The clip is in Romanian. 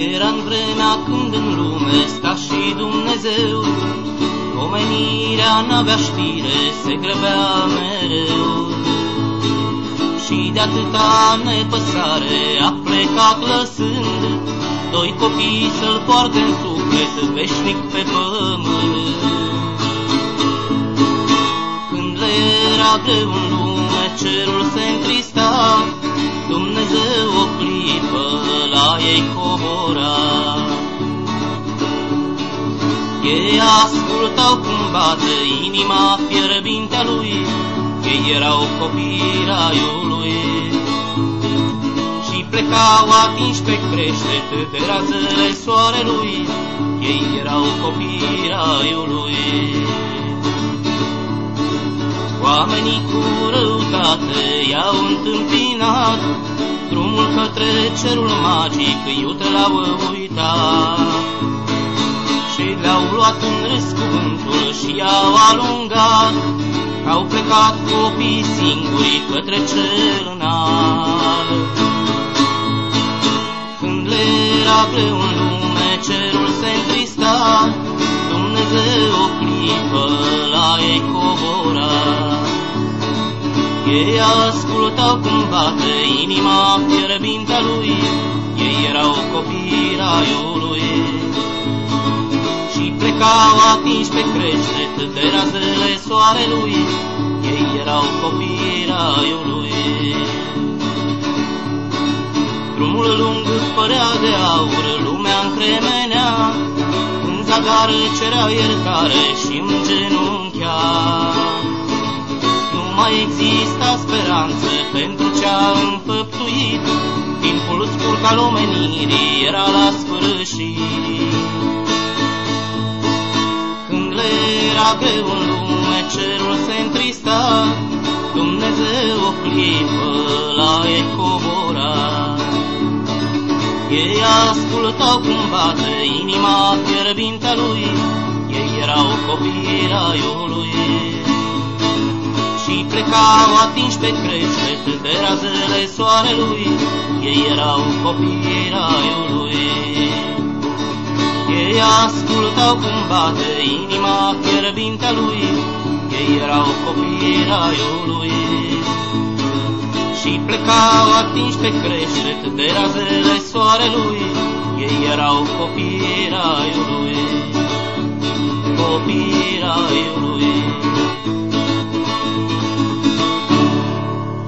Era în vremea când în lume sta și Dumnezeu, Omenirea n-avea știre, se grăbea mereu. Și de atâta nepăsare a plecat lăsând Doi copii să-l poarte în suflet veșnic pe pământ. Când le era greu în lume, cerul se întrista, Dumnezeu o clipă la ei cobora. Ei ascultau cum bate inima fierbintea lui, Ei erau copii raiului. Și plecau atinși pe creștet de razele soarelui, Ei erau copii raiului. Oamenii cu răutate i-au întâmpinat, Drumul către cerul magic iute l-au uitat. Și le-au luat în râs cuvântul și i-au alungat, Au plecat copii singuri către cel înalt. Când le era greu Ei ascultau cum bate inima fierbintea lui, Ei erau copii raiului. Și plecau atinși pe creștet de razele soarelui, Ei erau copii raiului. Drumul lung părea de aur, lumea încremenea, În zagar cerea iertare și în genunchea. Nu mai exista speranță pentru ce-a înfăptuit, Timpul scurt al omenirii era la sfârșit. Când le era greu în lume, cerul se întrista, Dumnezeu o clipă la ei cobora. Ei ascultau cum bate inima fierbintea lui, Ei erau copii raiului. Și plecau atinși pe creștet de razele soarelui, Ei erau copii raiului. Ei ascultau cum bate inima fierbintea lui, Ei erau copii raiului. Și plecau atinși pe creștet de razele soarelui, ei erau copii raiului, copii raiului.